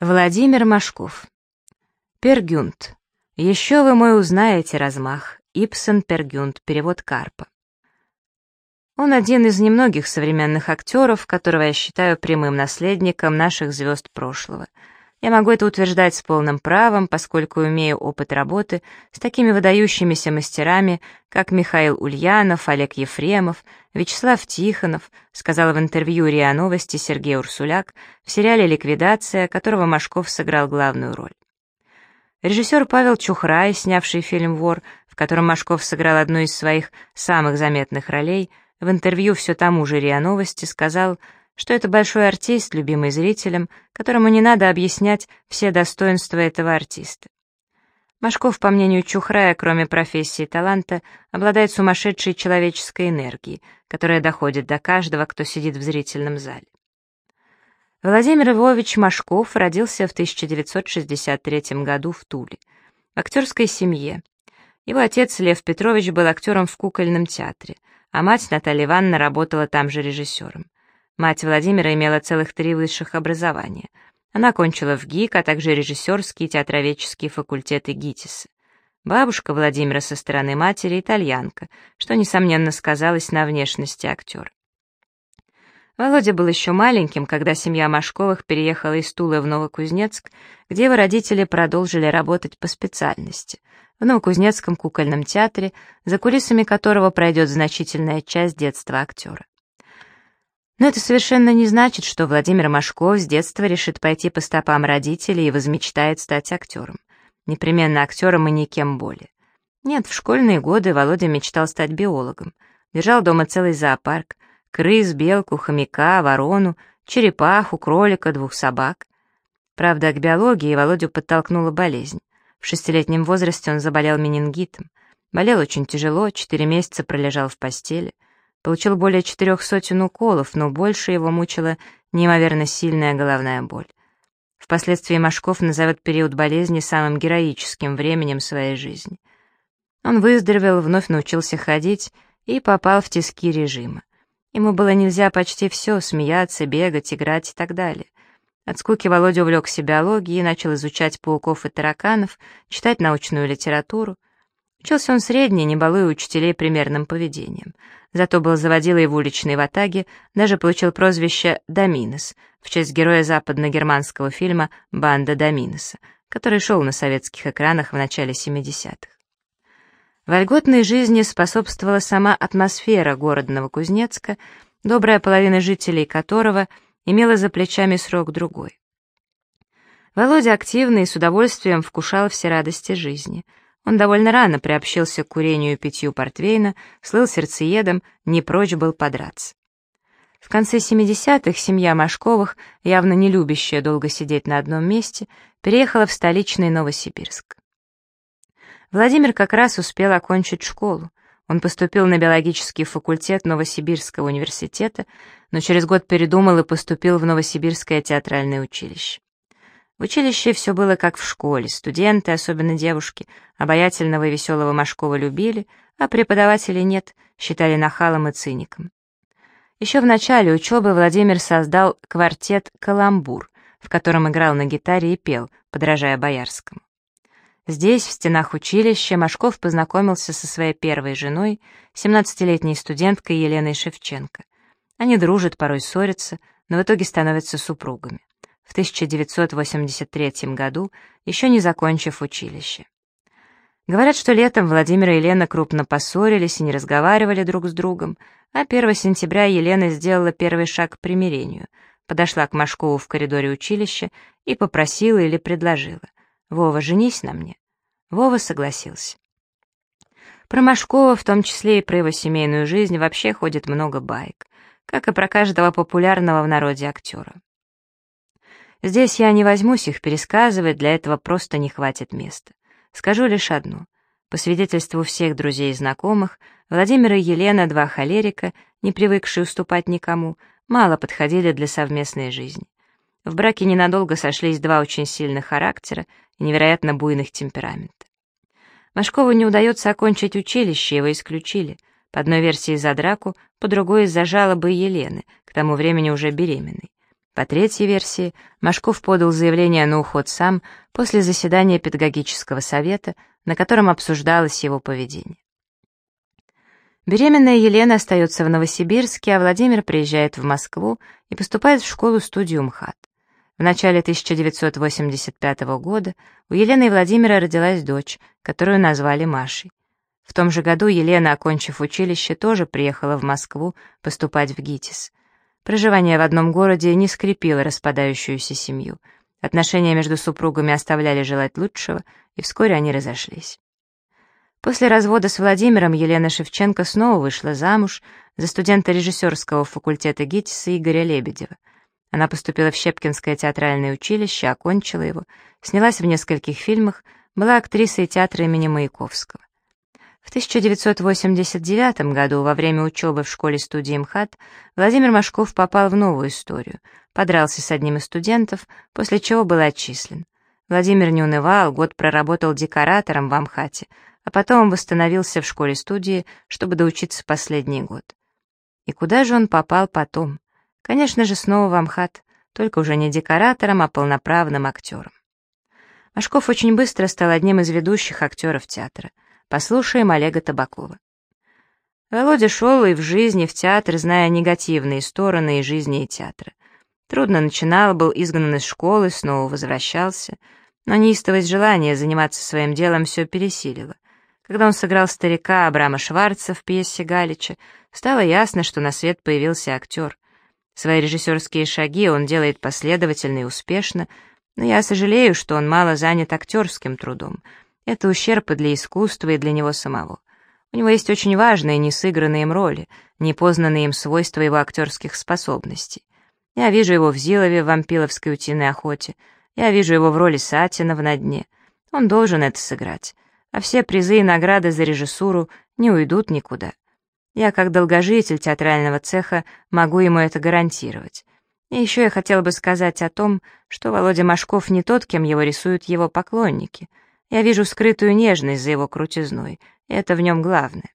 Владимир Машков. Пергюнт. Еще вы мой узнаете размах. Ипсон Пергюнт. Перевод Карпа. Он один из немногих современных актеров, которого я считаю прямым наследником наших звезд прошлого — я могу это утверждать с полным правом, поскольку имею опыт работы с такими выдающимися мастерами, как Михаил Ульянов, Олег Ефремов, Вячеслав Тихонов, сказал в интервью РИА Новости Сергей Урсуляк в сериале «Ликвидация», которого Машков сыграл главную роль. Режиссер Павел Чухрай, снявший фильм «Вор», в котором Машков сыграл одну из своих самых заметных ролей, в интервью все тому же РИА Новости сказал, что это большой артист, любимый зрителям, которому не надо объяснять все достоинства этого артиста. Машков, по мнению Чухрая, кроме профессии и таланта, обладает сумасшедшей человеческой энергией, которая доходит до каждого, кто сидит в зрительном зале. Владимир Львович Машков родился в 1963 году в Туле, в актерской семье. Его отец Лев Петрович был актером в кукольном театре, а мать Наталья Ивановна работала там же режиссером. Мать Владимира имела целых три высших образования. Она кончила в ГИК, а также режиссерские и театроведческие факультеты ГИТИСа. Бабушка Владимира со стороны матери итальянка, что, несомненно, сказалось на внешности актера. Володя был еще маленьким, когда семья Машковых переехала из Тулы в Новокузнецк, где его родители продолжили работать по специальности, в Новокузнецком кукольном театре, за кулисами которого пройдет значительная часть детства актера. Но это совершенно не значит, что Владимир Машков с детства решит пойти по стопам родителей и возмечтает стать актером. Непременно актером и никем более. Нет, в школьные годы Володя мечтал стать биологом. Держал дома целый зоопарк. Крыс, белку, хомяка, ворону, черепаху, кролика, двух собак. Правда, к биологии Володю подтолкнула болезнь. В шестилетнем возрасте он заболел менингитом. Болел очень тяжело, четыре месяца пролежал в постели. Получил более четырех сотен уколов, но больше его мучила неимоверно сильная головная боль. Впоследствии Машков назовет период болезни самым героическим временем своей жизни. Он выздоровел, вновь научился ходить и попал в тиски режима. Ему было нельзя почти все — смеяться, бегать, играть и так далее. От скуки Володя увлекся биологией, начал изучать пауков и тараканов, читать научную литературу. Учился он средний, не балуя учителей примерным поведением — Зато был заводилой в уличной ватаге, даже получил прозвище «Доминос» в честь героя западно-германского фильма «Банда Доминоса», который шел на советских экранах в начале 70-х. Вольготной жизни способствовала сама атмосфера города Новокузнецка, добрая половина жителей которого имела за плечами срок другой. Володя активно и с удовольствием вкушал все радости жизни — он довольно рано приобщился к курению и питью портвейна, слыл сердцеедом, не прочь был подраться. В конце 70-х семья Машковых, явно не любящая долго сидеть на одном месте, переехала в столичный Новосибирск. Владимир как раз успел окончить школу. Он поступил на биологический факультет Новосибирского университета, но через год передумал и поступил в Новосибирское театральное училище. В училище все было как в школе, студенты, особенно девушки, обаятельного и веселого Машкова любили, а преподавателей нет, считали нахалом и циником. Еще в начале учебы Владимир создал квартет «Каламбур», в котором играл на гитаре и пел, подражая Боярскому. Здесь, в стенах училища, Машков познакомился со своей первой женой, 17-летней студенткой Еленой Шевченко. Они дружат, порой ссорятся, но в итоге становятся супругами в 1983 году, еще не закончив училище. Говорят, что летом Владимир и Елена крупно поссорились и не разговаривали друг с другом, а 1 сентября Елена сделала первый шаг к примирению, подошла к Машкову в коридоре училища и попросила или предложила «Вова, женись на мне». Вова согласился. Про Машкова, в том числе и про его семейную жизнь, вообще ходит много баек, как и про каждого популярного в народе актера. Здесь я не возьмусь их пересказывать, для этого просто не хватит места. Скажу лишь одно. По свидетельству всех друзей и знакомых, Владимир и Елена, два холерика, не привыкшие уступать никому, мало подходили для совместной жизни. В браке ненадолго сошлись два очень сильных характера и невероятно буйных темперамента. Машкову не удается окончить училище, его исключили. По одной версии за драку, по другой из-за жалобы Елены, к тому времени уже беременной. По третьей версии, Машков подал заявление на уход сам после заседания педагогического совета, на котором обсуждалось его поведение. Беременная Елена остается в Новосибирске, а Владимир приезжает в Москву и поступает в школу-студию МХАТ. В начале 1985 года у Елены и Владимира родилась дочь, которую назвали Машей. В том же году Елена, окончив училище, тоже приехала в Москву поступать в ГИТИС. Проживание в одном городе не скрепило распадающуюся семью. Отношения между супругами оставляли желать лучшего, и вскоре они разошлись. После развода с Владимиром Елена Шевченко снова вышла замуж за студента режиссерского факультета ГИТИСа Игоря Лебедева. Она поступила в Щепкинское театральное училище, окончила его, снялась в нескольких фильмах, была актрисой театра имени Маяковского. В 1989 году, во время учебы в школе-студии МХАТ, Владимир Машков попал в новую историю, подрался с одним из студентов, после чего был отчислен. Владимир не унывал, год проработал декоратором в Амхате, а потом восстановился в школе-студии, чтобы доучиться последний год. И куда же он попал потом? Конечно же, снова в Амхат, только уже не декоратором, а полноправным актером. Машков очень быстро стал одним из ведущих актеров театра — Послушаем Олега Табакова. Володя шел и в жизни, в театр, зная негативные стороны и жизни, и театра. Трудно начинал, был изгнан из школы, снова возвращался, но неистовость желания заниматься своим делом все пересилило. Когда он сыграл старика Абрама Шварца в пьесе Галича, стало ясно, что на свет появился актер. Свои режиссерские шаги он делает последовательно и успешно, но я сожалею, что он мало занят актерским трудом — это ущерб и для искусства, и для него самого. У него есть очень важные несыгранные им роли, непознанные им свойства его актерских способностей. Я вижу его в Зилове в вампиловской утиной охоте, я вижу его в роли Сатина в «На дне». Он должен это сыграть, а все призы и награды за режиссуру не уйдут никуда. Я, как долгожитель театрального цеха, могу ему это гарантировать. И еще я хотел бы сказать о том, что Володя Машков не тот, кем его рисуют его поклонники — я вижу скрытую нежность за его крутизной, это в нем главное.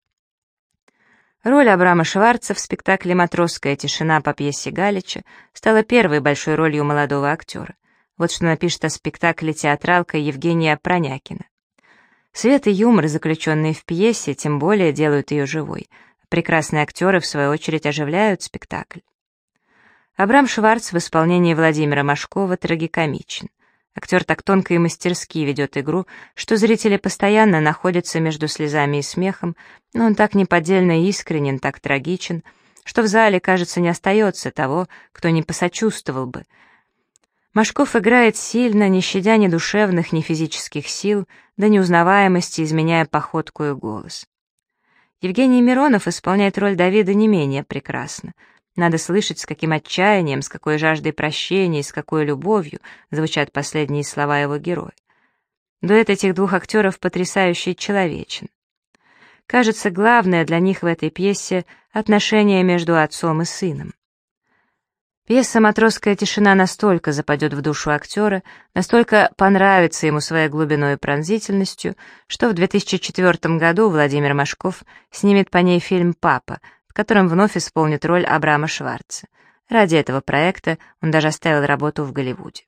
Роль Абрама Шварца в спектакле «Матросская тишина» по пьесе Галича стала первой большой ролью молодого актера. Вот что напишет о спектакле театралка Евгения Пронякина. Свет и юмор, заключенные в пьесе, тем более делают ее живой. Прекрасные актеры, в свою очередь, оживляют спектакль. Абрам Шварц в исполнении Владимира Машкова трагикомичен. Актер так тонко и мастерски ведет игру, что зрители постоянно находятся между слезами и смехом, но он так неподдельно искренен, так трагичен, что в зале, кажется, не остается того, кто не посочувствовал бы. Машков играет сильно, не щадя ни душевных, ни физических сил, до неузнаваемости изменяя походку и голос. Евгений Миронов исполняет роль Давида не менее прекрасно — надо слышать, с каким отчаянием, с какой жаждой прощения с какой любовью звучат последние слова его героя. Дуэт этих двух актеров потрясающе человечен. Кажется, главное для них в этой пьесе — отношение между отцом и сыном. Пьеса «Матросская тишина» настолько западет в душу актера, настолько понравится ему своей глубиной и пронзительностью, что в 2004 году Владимир Машков снимет по ней фильм «Папа», в котором вновь исполнит роль Абрама Шварца. Ради этого проекта он даже оставил работу в Голливуде.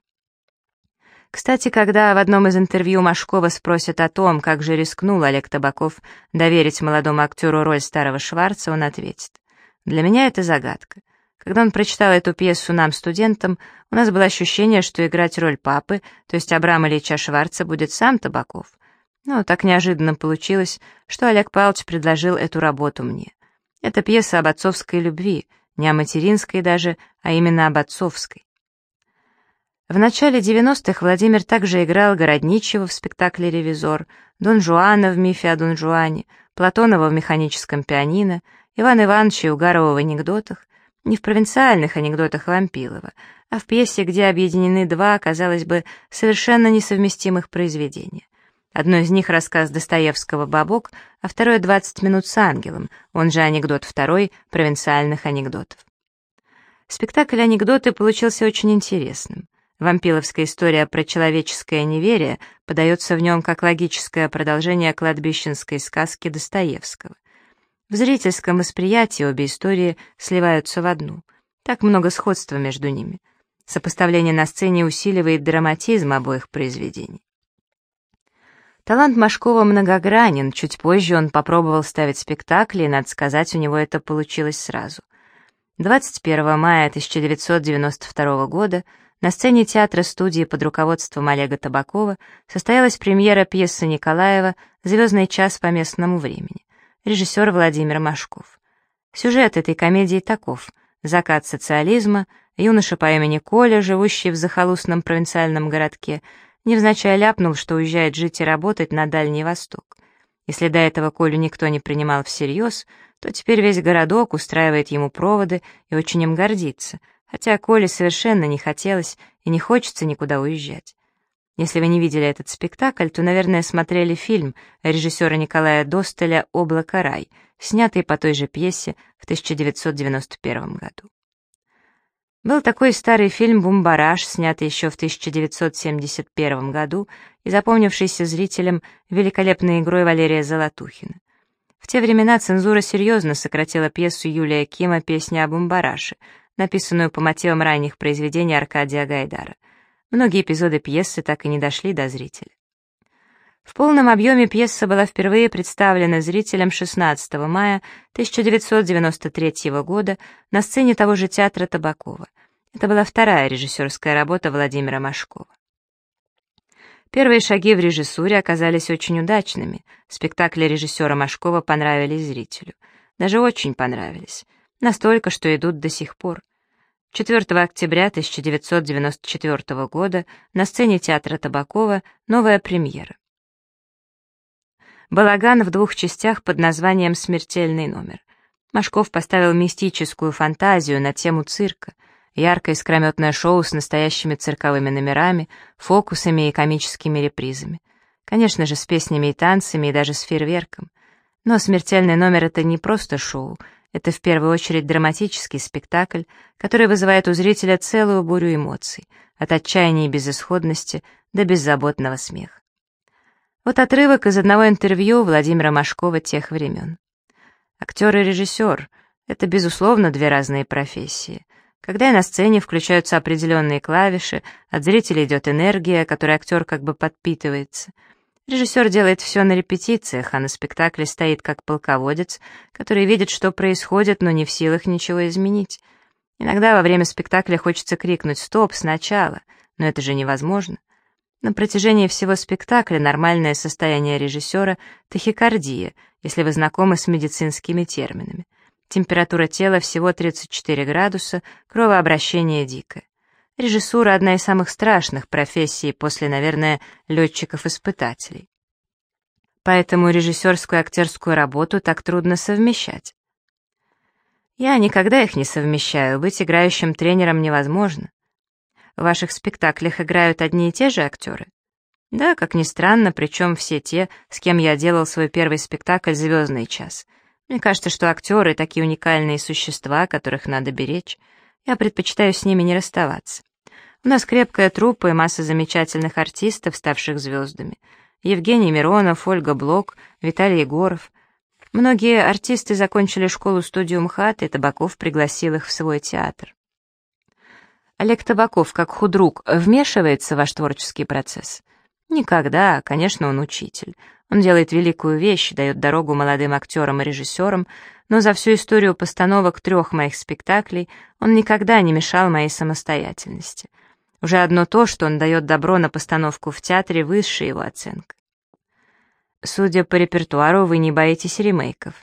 Кстати, когда в одном из интервью Машкова спросят о том, как же рискнул Олег Табаков доверить молодому актеру роль старого Шварца, он ответит. «Для меня это загадка. Когда он прочитал эту пьесу нам, студентам, у нас было ощущение, что играть роль папы, то есть Абрама Ильича Шварца, будет сам Табаков. Но так неожиданно получилось, что Олег Павлович предложил эту работу мне. Это пьеса об отцовской любви, не о материнской даже, а именно об отцовской. В начале 90-х Владимир также играл Городничего в спектакле «Ревизор», Дон Жуана в мифе о Дон Жуане, Платонова в «Механическом пианино», Ивана Ивановича и Угарова в анекдотах, не в провинциальных анекдотах Вампилова, а в пьесе, где объединены два, казалось бы, совершенно несовместимых произведения. Одно из них — рассказ Достоевского «Бабок», а второе — «20 минут с ангелом», он же анекдот второй провинциальных анекдотов. Спектакль «Анекдоты» получился очень интересным. Вампиловская история про человеческое неверие подается в нем как логическое продолжение кладбищенской сказки Достоевского. В зрительском восприятии обе истории сливаются в одну. Так много сходства между ними. Сопоставление на сцене усиливает драматизм обоих произведений. Талант Машкова многогранен, чуть позже он попробовал ставить спектакли, и, надо сказать, у него это получилось сразу. 21 мая 1992 года на сцене театра-студии под руководством Олега Табакова состоялась премьера пьесы Николаева «Звездный час по местному времени», режиссер Владимир Машков. Сюжет этой комедии таков. Закат социализма, юноша по имени Коля, живущий в захолустном провинциальном городке, невзначай ляпнул, что уезжает жить и работать на Дальний Восток. Если до этого Колю никто не принимал всерьез, то теперь весь городок устраивает ему проводы и очень им гордится, хотя Коле совершенно не хотелось и не хочется никуда уезжать. Если вы не видели этот спектакль, то, наверное, смотрели фильм режиссера Николая Достеля «Облако рай», снятый по той же пьесе в 1991 году. Был такой старый фильм «Бумбараш», снятый еще в 1971 году и запомнившийся зрителям великолепной игрой Валерия Золотухина. В те времена цензура серьезно сократила пьесу Юлия Кима «Песня о Бумбараше», написанную по мотивам ранних произведений Аркадия Гайдара. Многие эпизоды пьесы так и не дошли до зрителя. В полном объеме пьеса была впервые представлена зрителям 16 мая 1993 года на сцене того же театра Табакова. Это была вторая режиссерская работа Владимира Машкова. Первые шаги в режиссуре оказались очень удачными. Спектакли режиссера Машкова понравились зрителю. Даже очень понравились. Настолько, что идут до сих пор. 4 октября 1994 года на сцене театра Табакова новая премьера. Балаган в двух частях под названием «Смертельный номер». Машков поставил мистическую фантазию на тему цирка, яркое искрометное шоу с настоящими цирковыми номерами, фокусами и комическими репризами. Конечно же, с песнями и танцами, и даже с фейерверком. Но «Смертельный номер» — это не просто шоу, это в первую очередь драматический спектакль, который вызывает у зрителя целую бурю эмоций, от отчаяния и безысходности до беззаботного смеха. Вот отрывок из одного интервью Владимира Машкова тех времен. Актер и режиссер — это, безусловно, две разные профессии. Когда на сцене включаются определенные клавиши, от зрителя идет энергия, которой актер как бы подпитывается. Режиссер делает все на репетициях, а на спектакле стоит как полководец, который видит, что происходит, но не в силах ничего изменить. Иногда во время спектакля хочется крикнуть «стоп, сначала», но это же невозможно. На протяжении всего спектакля нормальное состояние режиссера — тахикардия, если вы знакомы с медицинскими терминами. Температура тела всего 34 градуса, кровообращение дикое. Режиссура — одна из самых страшных профессий после, наверное, летчиков-испытателей. Поэтому режиссерскую и актерскую работу так трудно совмещать. Я никогда их не совмещаю, быть играющим тренером невозможно. В ваших спектаклях играют одни и те же актеры? Да, как ни странно, причем все те, с кем я делал свой первый спектакль «Звездный час». Мне кажется, что актеры — такие уникальные существа, которых надо беречь. Я предпочитаю с ними не расставаться. У нас крепкая труппа и масса замечательных артистов, ставших звездами. Евгений Миронов, Ольга Блок, Виталий Егоров. Многие артисты закончили школу-студию МХАТ, и Табаков пригласил их в свой театр. Олег Табаков, как худрук, вмешивается в ваш творческий процесс? Никогда, конечно, он учитель. Он делает великую вещь, дает дорогу молодым актерам и режиссерам, но за всю историю постановок трех моих спектаклей он никогда не мешал моей самостоятельности. Уже одно то, что он дает добро на постановку в театре, высшая его оценка. Судя по репертуару, вы не боитесь ремейков,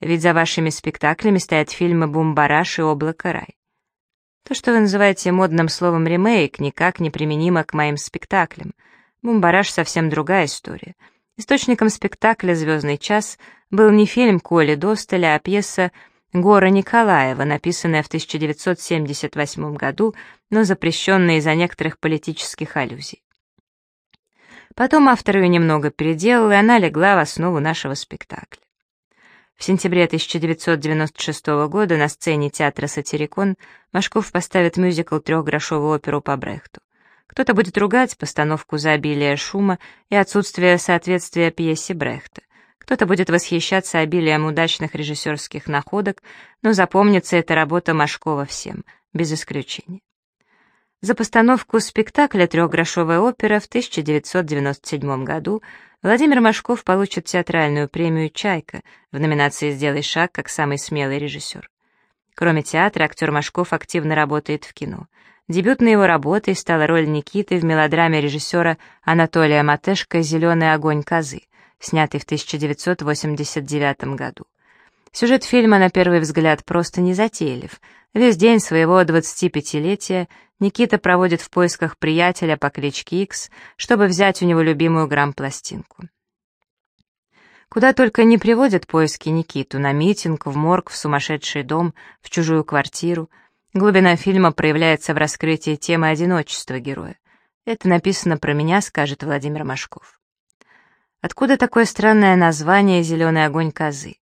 ведь за вашими спектаклями стоят фильмы «Бумбараш» и «Облако рай». То, что вы называете модным словом «ремейк», никак не применимо к моим спектаклям. «Бумбараш» — совсем другая история. Источником спектакля «Звездный час» был не фильм Коли Достеля, а пьеса Гора Николаева, написанная в 1978 году, но запрещенная из-за некоторых политических аллюзий. Потом автор ее немного переделал, и она легла в основу нашего спектакля. В сентябре 1996 года на сцене театра «Сатирикон» Машков поставит мюзикл трехгрошовую оперу по Брехту. Кто-то будет ругать постановку за обилие шума и отсутствие соответствия пьесе Брехта. Кто-то будет восхищаться обилием удачных режиссерских находок, но запомнится эта работа Машкова всем, без исключения. За постановку спектакля «Трехгрошовая опера» в 1997 году Владимир Машков получит театральную премию «Чайка» в номинации «Сделай шаг» как самый смелый режиссер. Кроме театра, актер Машков активно работает в кино. Дебютной его работой стала роль Никиты в мелодраме режиссера Анатолия Матешко «Зеленый огонь козы», снятый в 1989 году. Сюжет фильма, на первый взгляд, просто не затейлив. Весь день своего 25-летия Никита проводит в поисках приятеля по кличке Икс, чтобы взять у него любимую грамм-пластинку. Куда только не приводят поиски Никиту, на митинг, в морг, в сумасшедший дом, в чужую квартиру. Глубина фильма проявляется в раскрытии темы одиночества героя. Это написано про меня, скажет Владимир Машков. Откуда такое странное название «Зеленый огонь козы»?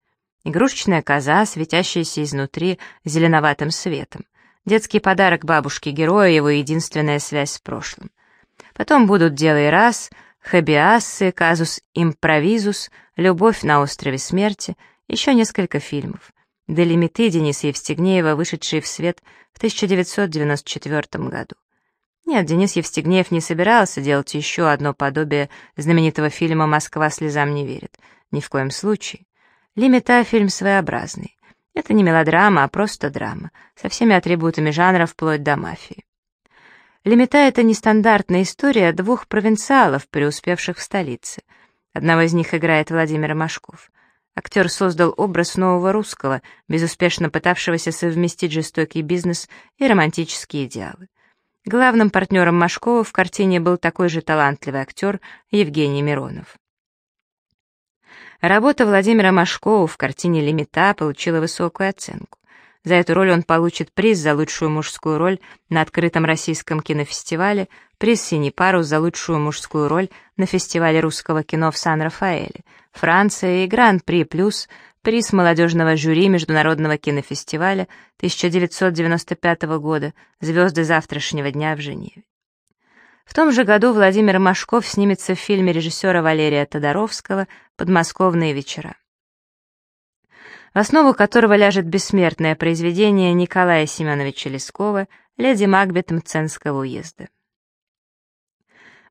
Игрушечная коза, светящаяся изнутри зеленоватым светом. Детский подарок бабушке героя, его единственная связь с прошлым. Потом будут «Дело и раз», «Хабиассы», «Казус импровизус», «Любовь на острове смерти», еще несколько фильмов. «Делимиты» Дениса Евстигнеева, вышедшие в свет в 1994 году. Нет, Денис Евстигнеев не собирался делать еще одно подобие знаменитого фильма «Москва слезам не верит». Ни в коем случае. Лимита — фильм своеобразный. Это не мелодрама, а просто драма, со всеми атрибутами жанра вплоть до мафии. Лимита — это нестандартная история двух провинциалов, преуспевших в столице. Одного из них играет Владимир Машков. Актер создал образ нового русского, безуспешно пытавшегося совместить жестокий бизнес и романтические идеалы. Главным партнером Машкова в картине был такой же талантливый актер Евгений Миронов. Работа Владимира Машкова в картине «Лимита» получила высокую оценку. За эту роль он получит приз за лучшую мужскую роль на открытом российском кинофестивале, приз «Синий парус» за лучшую мужскую роль на фестивале русского кино в Сан-Рафаэле, Франция и Гран-при Плюс, приз молодежного жюри Международного кинофестиваля 1995 года «Звезды завтрашнего дня» в Женеве. В том же году Владимир Машков снимется в фильме режиссера Валерия Тодоровского «Подмосковные вечера», в основу которого ляжет бессмертное произведение Николая Семеновича Лескова «Леди Макбет Мценского уезда».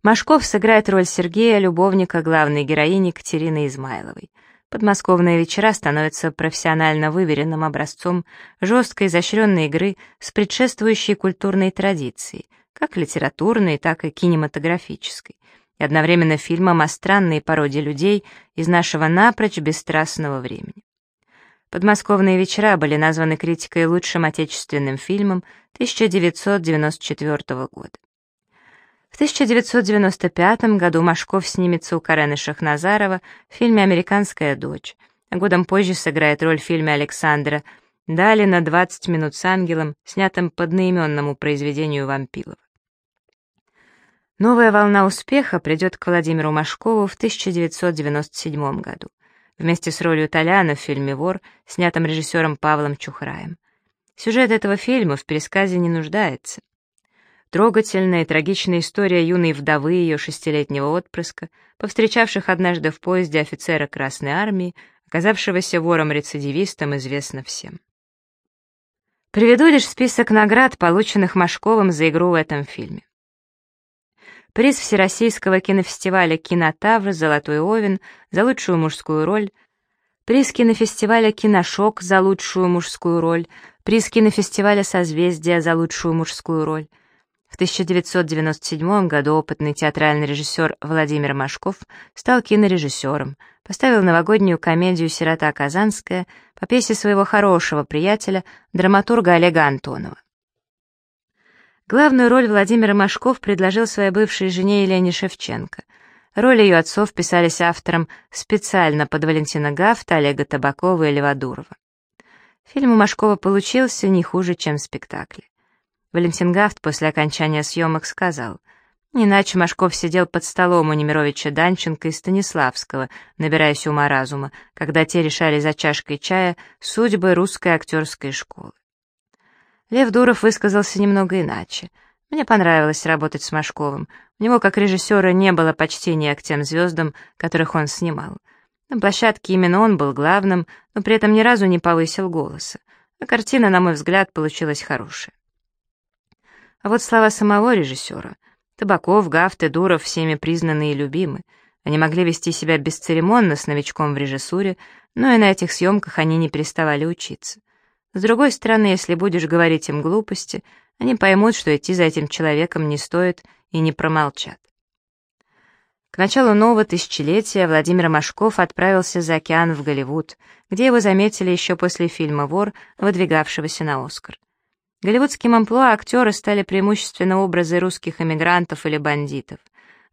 Машков сыграет роль Сергея, любовника главной героини Катерины Измайловой. «Подмосковные вечера» становятся профессионально выверенным образцом жесткой изощренной игры с предшествующей культурной традицией, как литературной, так и кинематографической, и одновременно фильмом о странной породе людей из нашего напрочь бесстрастного времени. «Подмосковные вечера» были названы критикой лучшим отечественным фильмом 1994 года. В 1995 году Машков снимется у Карены Шахназарова в фильме «Американская дочь», а годом позже сыграет роль в фильме Александра Далина «20 минут с ангелом», снятым по одноименному произведению Вампилова. Новая волна успеха придет к Владимиру Машкову в 1997 году, вместе с ролью Толяна в фильме «Вор», снятом режиссером Павлом Чухраем. Сюжет этого фильма в пересказе не нуждается. Трогательная и трагичная история юной вдовы и ее шестилетнего отпрыска, повстречавших однажды в поезде офицера Красной Армии, оказавшегося вором-рецидивистом, известна всем. Приведу лишь список наград, полученных Машковым за игру в этом фильме приз Всероссийского кинофестиваля «Кинотавр» «Золотой Овен» за лучшую мужскую роль, приз кинофестиваля «Киношок» за лучшую мужскую роль, приз кинофестиваля «Созвездие» за лучшую мужскую роль. В 1997 году опытный театральный режиссер Владимир Машков стал кинорежиссером, поставил новогоднюю комедию «Сирота Казанская» по пьесе своего хорошего приятеля, драматурга Олега Антонова. Главную роль Владимир Машков предложил своей бывшей жене Елене Шевченко. Роли ее отцов писались автором специально под Валентина Гафта, Олега Табакова и Льва Дурова. Фильм у Машкова получился не хуже, чем в спектакле. Валентин Гафт после окончания съемок сказал, иначе Машков сидел под столом у Немировича Данченко и Станиславского, набираясь ума-разума, когда те решали за чашкой чая судьбы русской актерской школы. Лев Дуров высказался немного иначе. Мне понравилось работать с Машковым. У него, как режиссера, не было почтения к тем звездам, которых он снимал. На площадке именно он был главным, но при этом ни разу не повысил голоса. А картина, на мой взгляд, получилась хорошая. А вот слова самого режиссера. Табаков, Гафт и Дуров всеми признаны и любимы. Они могли вести себя бесцеремонно с новичком в режиссуре, но и на этих съемках они не переставали учиться. С другой стороны, если будешь говорить им глупости, они поймут, что идти за этим человеком не стоит и не промолчат. К началу нового тысячелетия Владимир Машков отправился за океан в Голливуд, где его заметили еще после фильма «Вор», выдвигавшегося на «Оскар». Голливудским амплуа актеры стали преимущественно образы русских эмигрантов или бандитов.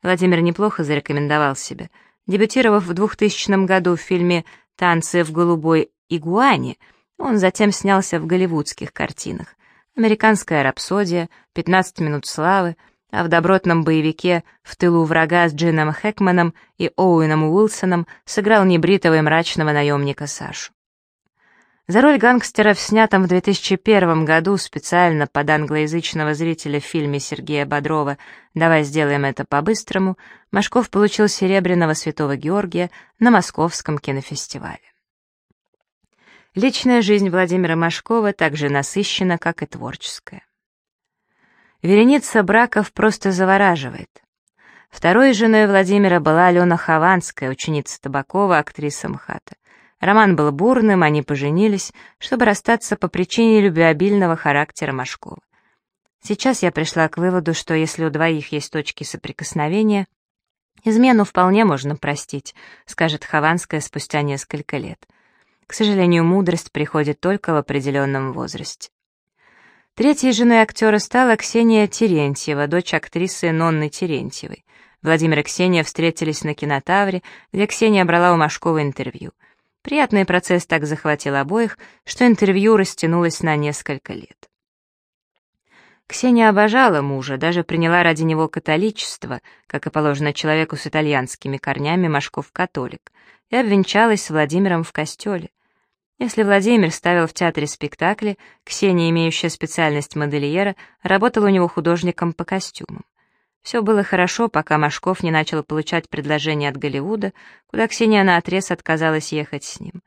Владимир неплохо зарекомендовал себя. Дебютировав в 2000 году в фильме «Танцы в голубой игуане», он затем снялся в голливудских картинах. «Американская рапсодия», «15 минут славы», а в добротном боевике «В тылу врага» с Джином Хэкманом и Оуэном Уилсоном сыграл небритого и мрачного наемника Сашу. За роль гангстера в снятом в 2001 году специально под англоязычного зрителя в фильме Сергея Бодрова «Давай сделаем это по-быстрому» Машков получил Серебряного Святого Георгия на Московском кинофестивале. Личная жизнь Владимира Машкова так же насыщена, как и творческая. Вереница браков просто завораживает. Второй женой Владимира была Алена Хованская, ученица Табакова, актриса МХАТа. Роман был бурным, они поженились, чтобы расстаться по причине любвеобильного характера Машкова. Сейчас я пришла к выводу, что если у двоих есть точки соприкосновения, измену вполне можно простить, скажет Хованская спустя несколько лет. К сожалению, мудрость приходит только в определенном возрасте. Третьей женой актера стала Ксения Терентьева, дочь актрисы Нонны Терентьевой. Владимир и Ксения встретились на кинотавре, где Ксения брала у Машкова интервью. Приятный процесс так захватил обоих, что интервью растянулось на несколько лет. Ксения обожала мужа, даже приняла ради него католичество, как и положено человеку с итальянскими корнями, Машков католик, и обвенчалась с Владимиром в костеле. Если Владимир ставил в театре спектакли, Ксения, имеющая специальность модельера, работала у него художником по костюмам. Все было хорошо, пока Машков не начал получать предложения от Голливуда, куда Ксения наотрез отказалась ехать с ним.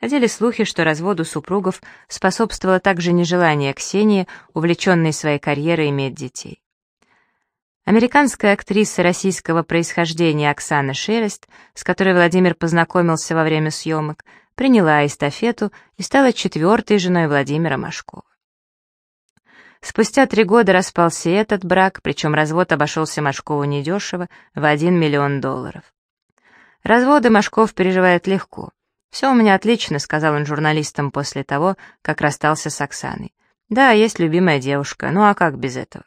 Ходили слухи, что разводу супругов способствовало также нежелание Ксении, увлеченной своей карьерой, иметь детей. Американская актриса российского происхождения Оксана Шелест, с которой Владимир познакомился во время съемок, приняла эстафету и стала четвертой женой Владимира Машкова. Спустя три года распался этот брак, причем развод обошелся Машкову недешево, в 1 миллион долларов. Разводы Машков переживает легко. «Все у меня отлично», — сказал он журналистам после того, как расстался с Оксаной. «Да, есть любимая девушка, ну а как без этого?»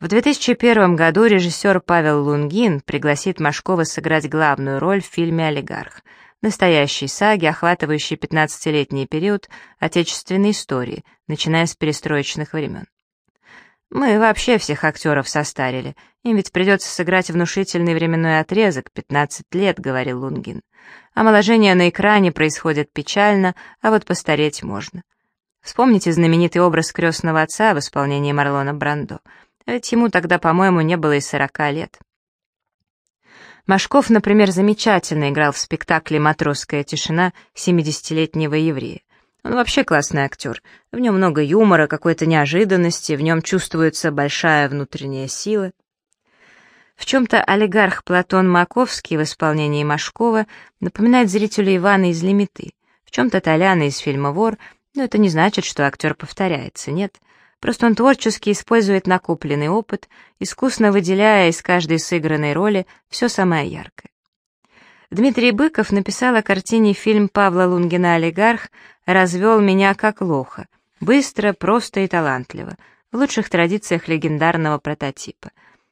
В 2001 году режиссер Павел Лунгин пригласит Машкова сыграть главную роль в фильме «Олигарх», настоящей саги, охватывающей 15-летний период отечественной истории, начиная с перестроечных времен. Мы вообще всех актеров состарили, им ведь придется сыграть внушительный временной отрезок, 15 лет, говорил Лунгин. Омоложение на экране происходит печально, а вот постареть можно. Вспомните знаменитый образ крестного отца в исполнении Марлона Брандо. Ведь ему тогда, по-моему, не было и 40 лет. Машков, например, замечательно играл в спектакле «Матросская тишина» 70-летнего еврея. Он вообще классный актер. В нем много юмора, какой-то неожиданности, в нем чувствуется большая внутренняя сила. В чем-то олигарх Платон Маковский в исполнении Машкова напоминает зрителю Ивана из «Лимиты», в чем-то Толяна из фильма «Вор», но это не значит, что актер повторяется, нет. Просто он творчески использует накопленный опыт, искусно выделяя из каждой сыгранной роли все самое яркое. Дмитрий Быков написал о картине фильм Павла Лунгина «Олигарх» «Развел меня как лоха». Быстро, просто и талантливо, в лучших традициях легендарного прототипа.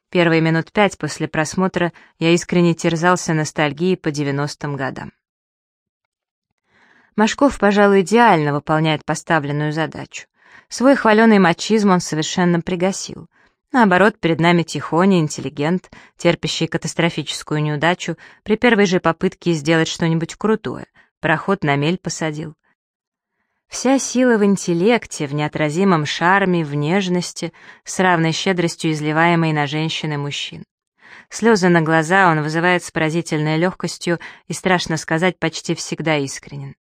Первые минут пять после просмотра я искренне терзался ностальгией по 90-м годам. Машков, пожалуй, идеально выполняет поставленную задачу. Свой хваленый мачизм он совершенно пригасил. Наоборот, перед нами тихоня, интеллигент, терпящий катастрофическую неудачу, при первой же попытке сделать что-нибудь крутое, пароход на мель посадил. Вся сила в интеллекте, в неотразимом шарме, в нежности, с равной щедростью изливаемой на женщин и мужчин. Слезы на глаза он вызывает с поразительной легкостью и, страшно сказать, почти всегда искренен.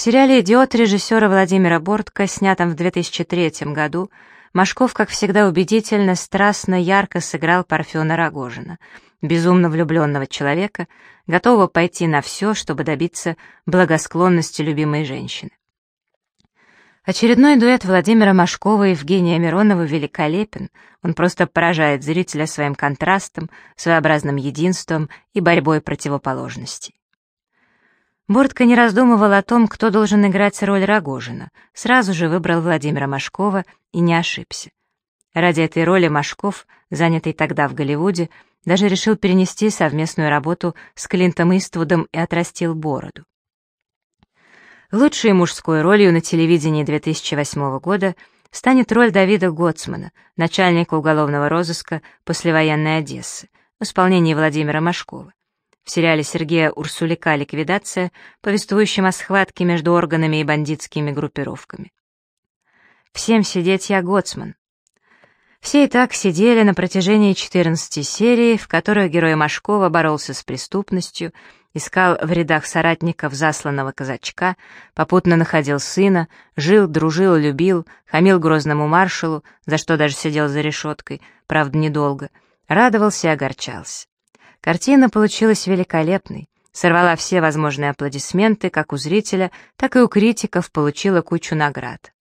В сериале «Идиот» режиссера Владимира Бортко, снятом в 2003 году, Машков, как всегда, убедительно, страстно, ярко сыграл Парфена Рогожина, безумно влюбленного человека, готового пойти на все, чтобы добиться благосклонности любимой женщины. Очередной дуэт Владимира Машкова и Евгения Миронова великолепен, он просто поражает зрителя своим контрастом, своеобразным единством и борьбой противоположностей. Бортко не раздумывал о том, кто должен играть роль Рогожина, сразу же выбрал Владимира Машкова и не ошибся. Ради этой роли Машков, занятый тогда в Голливуде, даже решил перенести совместную работу с Клинтом Иствудом и отрастил бороду. Лучшей мужской ролью на телевидении 2008 года станет роль Давида Готсмана, начальника уголовного розыска послевоенной Одессы, в исполнении Владимира Машкова. В сериале Сергея Урсулика «Ликвидация», повествующем о схватке между органами и бандитскими группировками. «Всем сидеть я Готсман». Все и так сидели на протяжении 14 серий, в которых герой Машкова боролся с преступностью, искал в рядах соратников засланного казачка, попутно находил сына, жил, дружил, любил, хамил грозному маршалу, за что даже сидел за решеткой, правда, недолго, радовался и огорчался. Картина получилась великолепной, сорвала все возможные аплодисменты как у зрителя, так и у критиков, получила кучу наград.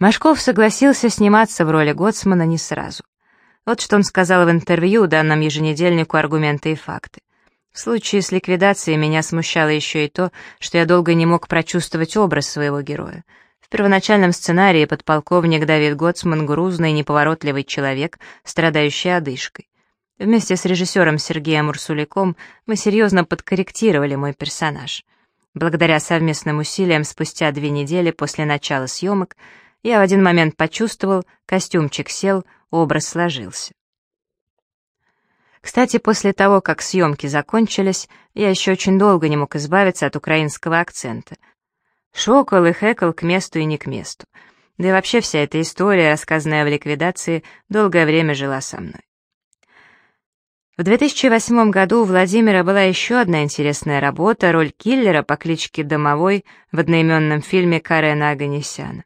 Машков согласился сниматься в роли Готсмана не сразу. Вот что он сказал в интервью данном еженедельнику «Аргументы и факты». В случае с ликвидацией меня смущало еще и то, что я долго не мог прочувствовать образ своего героя. В первоначальном сценарии подполковник Давид Готсман — грузный, неповоротливый человек, страдающий одышкой. Вместе с режиссером Сергеем Урсуляком мы серьезно подкорректировали мой персонаж. Благодаря совместным усилиям спустя две недели после начала съемок я в один момент почувствовал, костюмчик сел, образ сложился. Кстати, после того, как съемки закончились, я еще очень долго не мог избавиться от украинского акцента. Шокал и хэкал к месту и не к месту. Да и вообще вся эта история, рассказанная в ликвидации, долгое время жила со мной. В 2008 году у Владимира была еще одна интересная работа, роль киллера по кличке Домовой в одноименном фильме Карена Аганесяна.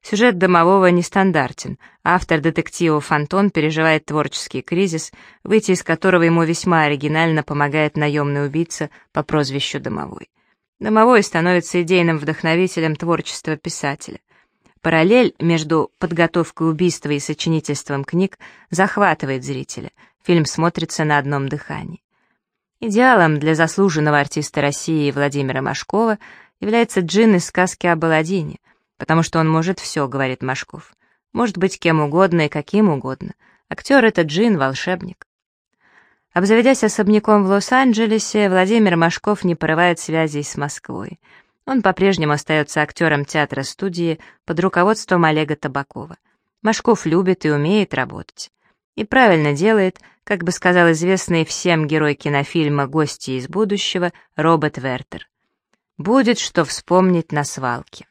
Сюжет домового нестандартен. Автор детектива Фантон переживает творческий кризис, выйти из которого ему весьма оригинально помогает наемный убийца по прозвищу Домовой. Домовой становится идейным вдохновителем творчества писателя. Параллель между подготовкой убийства и сочинительством книг захватывает зрителя. Фильм смотрится на одном дыхании. Идеалом для заслуженного артиста России Владимира Машкова является джин из сказки об Аладдине — потому что он может все, говорит Машков. Может быть кем угодно и каким угодно. Актер — это джин, волшебник. Обзаведясь особняком в Лос-Анджелесе, Владимир Машков не порывает связей с Москвой. Он по-прежнему остается актером театра-студии под руководством Олега Табакова. Машков любит и умеет работать. И правильно делает, как бы сказал известный всем герой кинофильма «Гости из будущего» Роберт Вертер. «Будет что вспомнить на свалке».